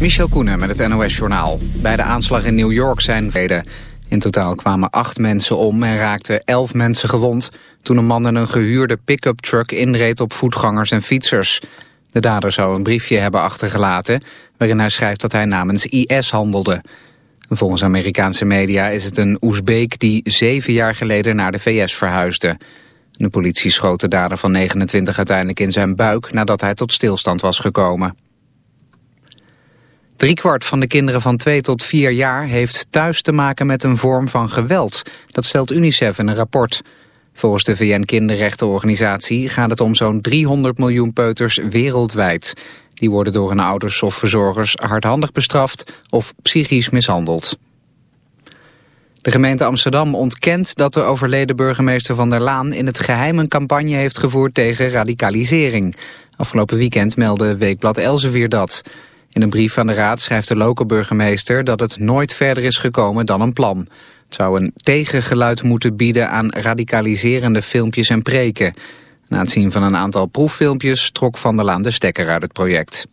Michel Koenen met het NOS-journaal. Bij de aanslag in New York zijn vrede. In totaal kwamen acht mensen om en raakten elf mensen gewond... toen een man in een gehuurde pick-up truck inreed op voetgangers en fietsers. De dader zou een briefje hebben achtergelaten... waarin hij schrijft dat hij namens IS handelde. Volgens Amerikaanse media is het een Oezbeek die zeven jaar geleden naar de VS verhuisde. De politie schoot de dader van 29 uiteindelijk in zijn buik... nadat hij tot stilstand was gekomen. Driekwart van de kinderen van 2 tot 4 jaar heeft thuis te maken met een vorm van geweld. Dat stelt UNICEF in een rapport. Volgens de VN-kinderrechtenorganisatie gaat het om zo'n 300 miljoen peuters wereldwijd. Die worden door hun ouders of verzorgers hardhandig bestraft of psychisch mishandeld. De gemeente Amsterdam ontkent dat de overleden burgemeester Van der Laan in het geheim een campagne heeft gevoerd tegen radicalisering. Afgelopen weekend meldde Weekblad Elsevier dat. In een brief van de raad schrijft de lokale burgemeester dat het nooit verder is gekomen dan een plan. Het zou een tegengeluid moeten bieden aan radicaliserende filmpjes en preken. Na het zien van een aantal proeffilmpjes trok Van der Laan de stekker uit het project.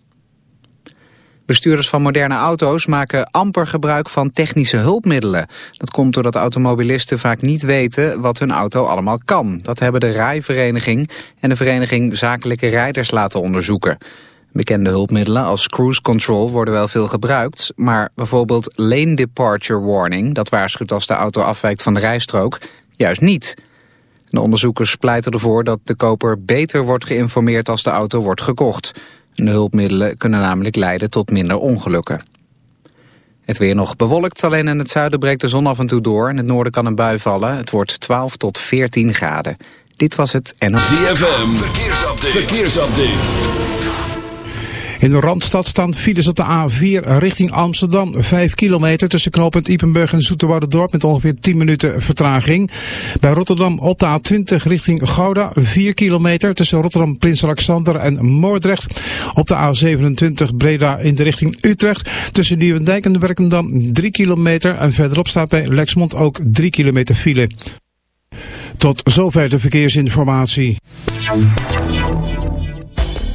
Bestuurders van moderne auto's maken amper gebruik van technische hulpmiddelen. Dat komt doordat automobilisten vaak niet weten wat hun auto allemaal kan. Dat hebben de rijvereniging en de vereniging Zakelijke Rijders laten onderzoeken. Bekende hulpmiddelen als cruise control worden wel veel gebruikt, maar bijvoorbeeld lane departure warning, dat waarschuwt als de auto afwijkt van de rijstrook, juist niet. De onderzoekers pleiten ervoor dat de koper beter wordt geïnformeerd als de auto wordt gekocht. De hulpmiddelen kunnen namelijk leiden tot minder ongelukken. Het weer nog bewolkt, alleen in het zuiden breekt de zon af en toe door. In het noorden kan een bui vallen. Het wordt 12 tot 14 graden. Dit was het en... ZFM, verkeersupdate. verkeersupdate. In de Randstad staan files op de A4 richting Amsterdam. 5 kilometer tussen knooppunt Ipenburg en Dorp met ongeveer 10 minuten vertraging. Bij Rotterdam op de A20 richting Gouda. 4 kilometer tussen Rotterdam, Prins Alexander en Moordrecht. Op de A27 Breda in de richting Utrecht. Tussen Nieuwendijk en Werkendam 3 kilometer. En verderop staat bij Lexmond ook 3 kilometer file. Tot zover de verkeersinformatie.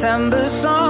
September song.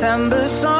September song.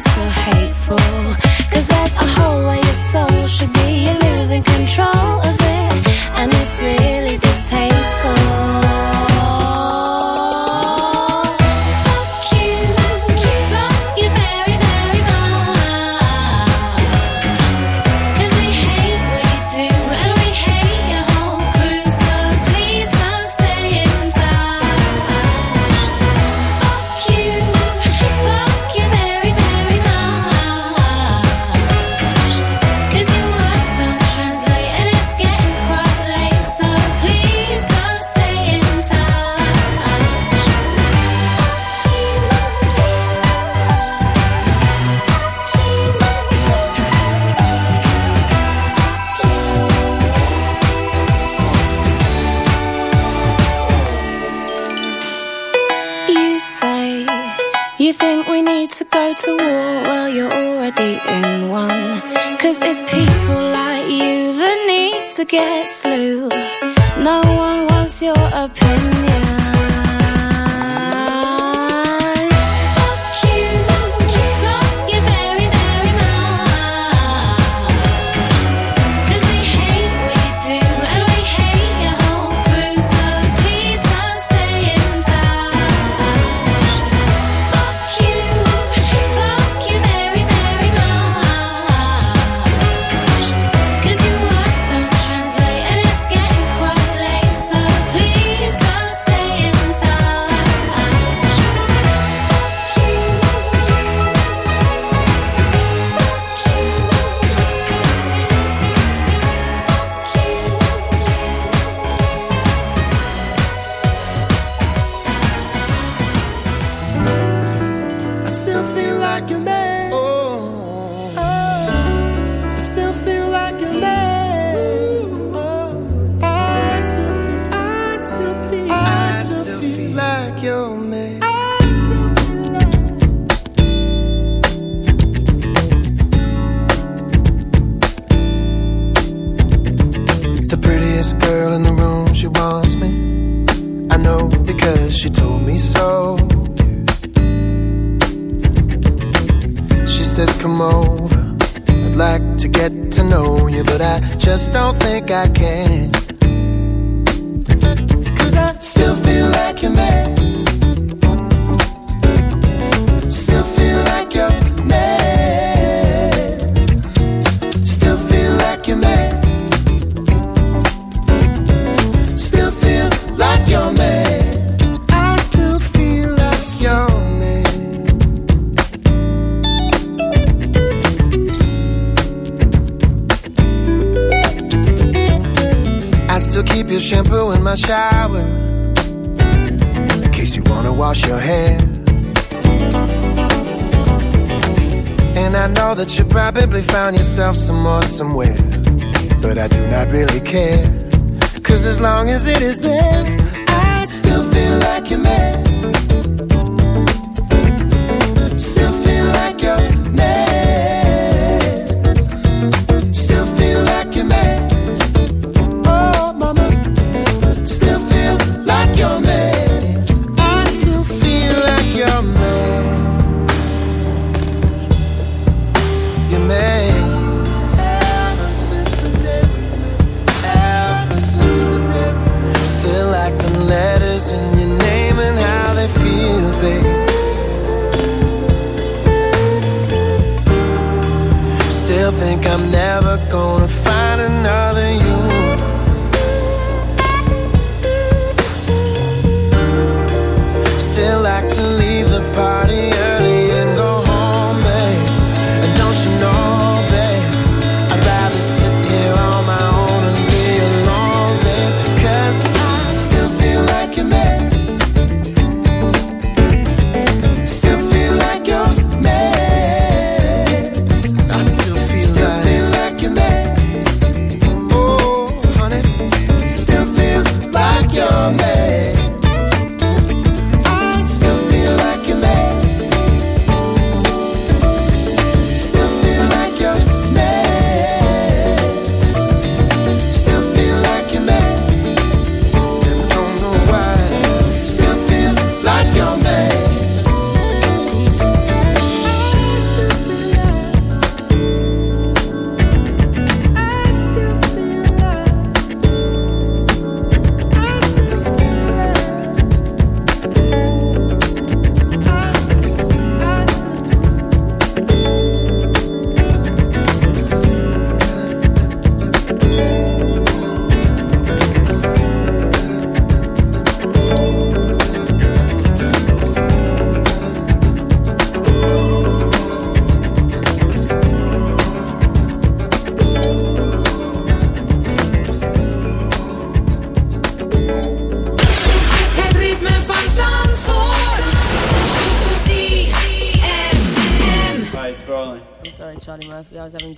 So hateful? Cause there's a hole where your soul should be,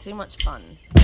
too much fun.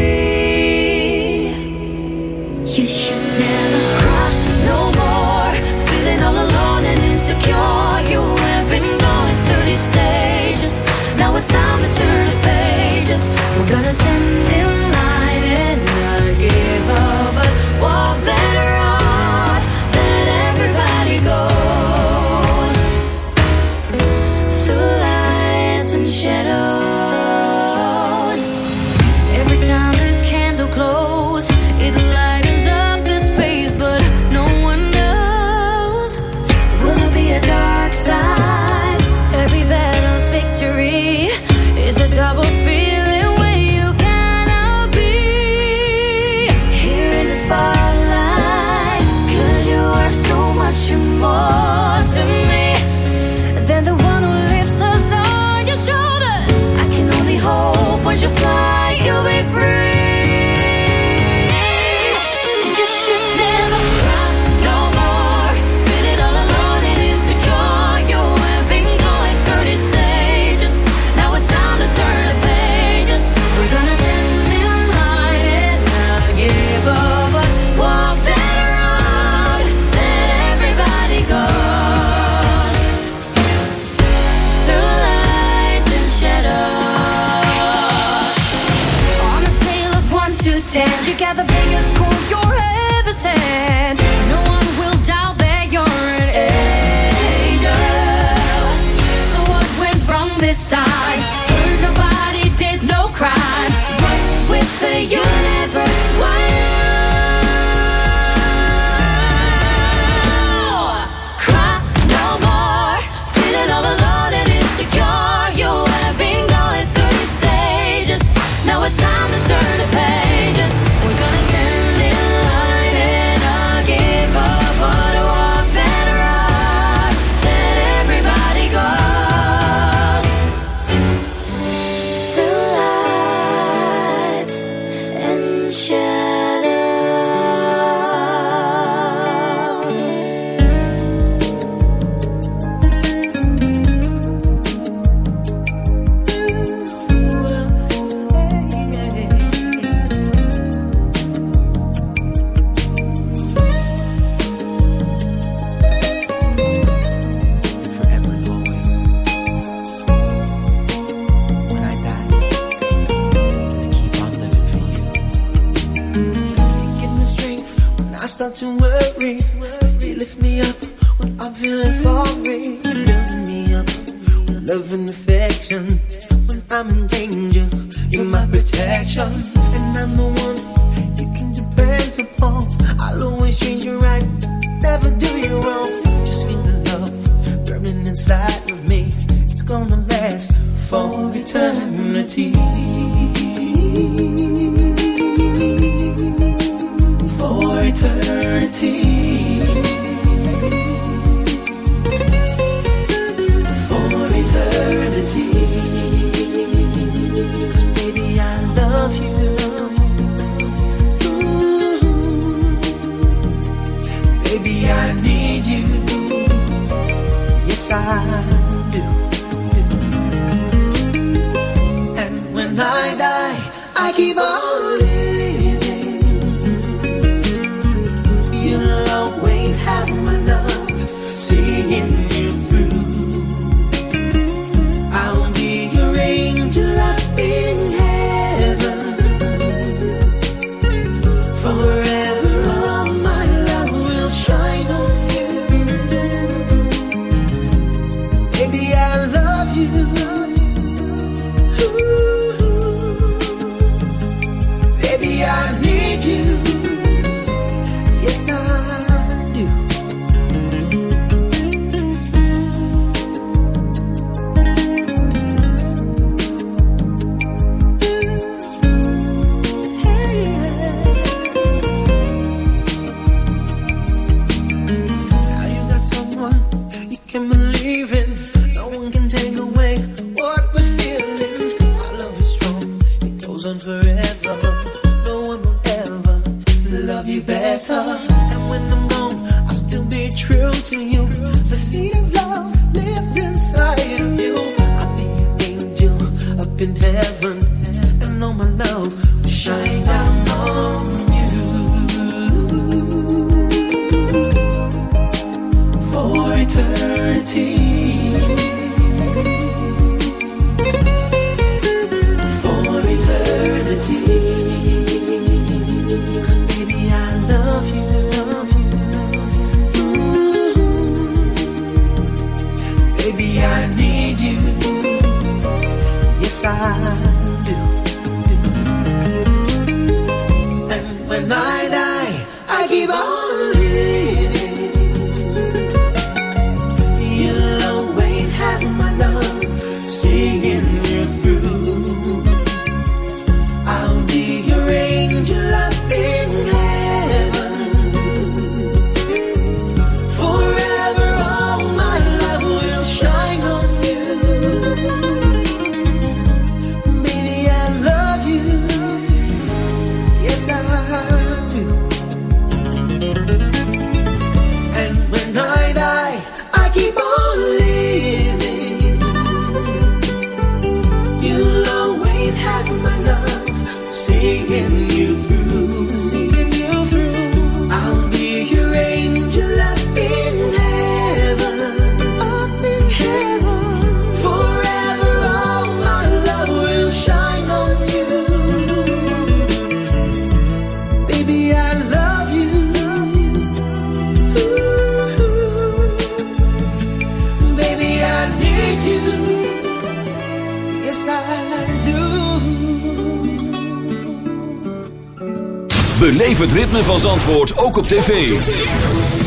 Tv.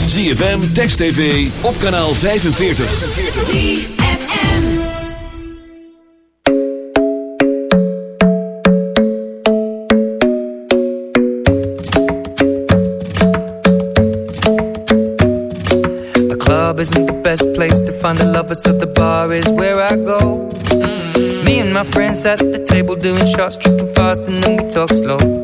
ZFM, Text TV, op kanaal 45. ZFM. The club isn't the best place to find the lovers, so the bar is where I go. Me and my friends at the table doing shots, tripping fast, and then we talk slow.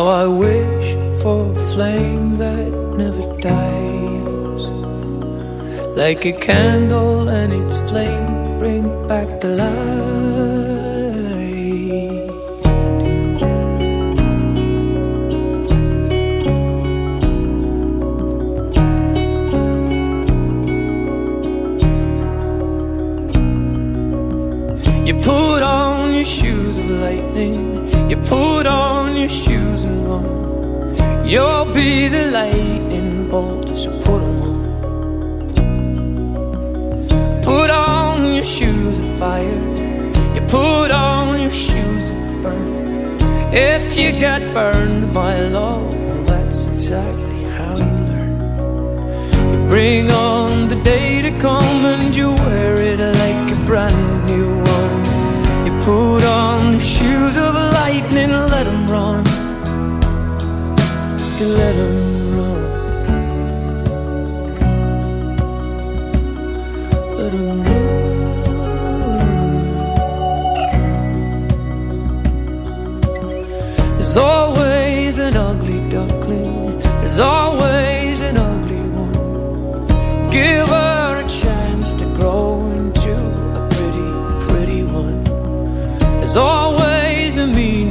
How I wish for a flame that never dies, like a candle and its flame if you get burned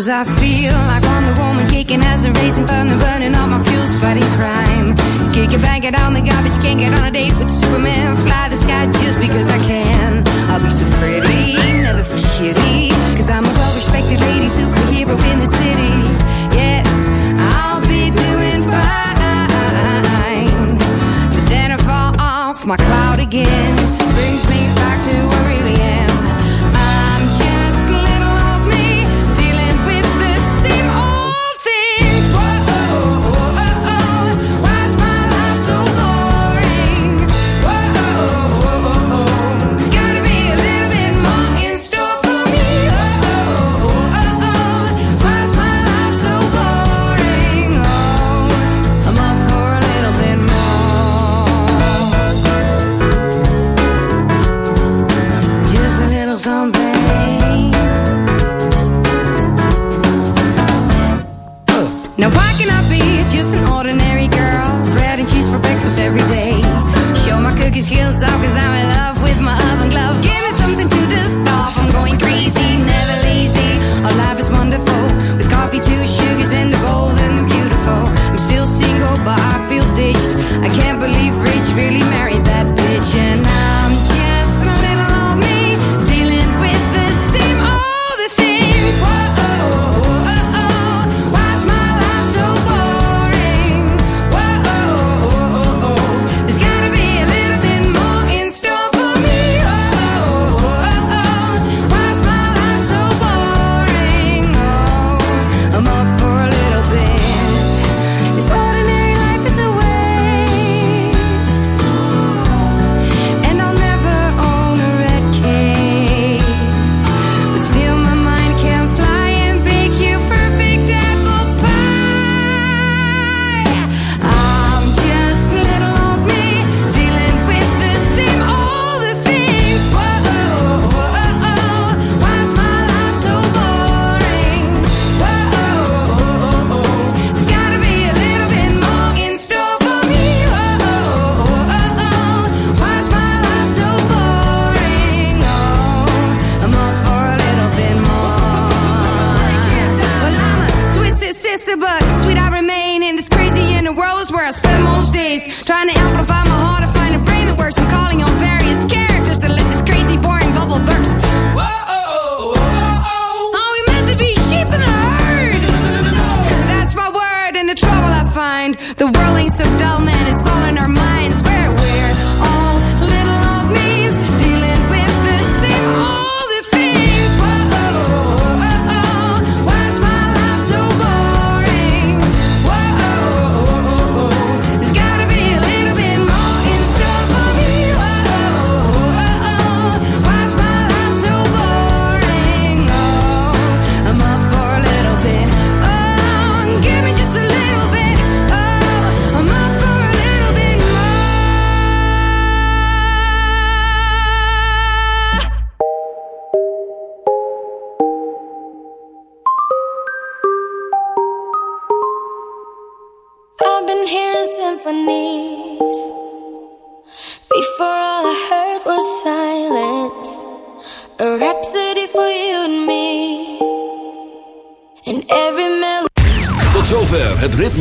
Sometimes I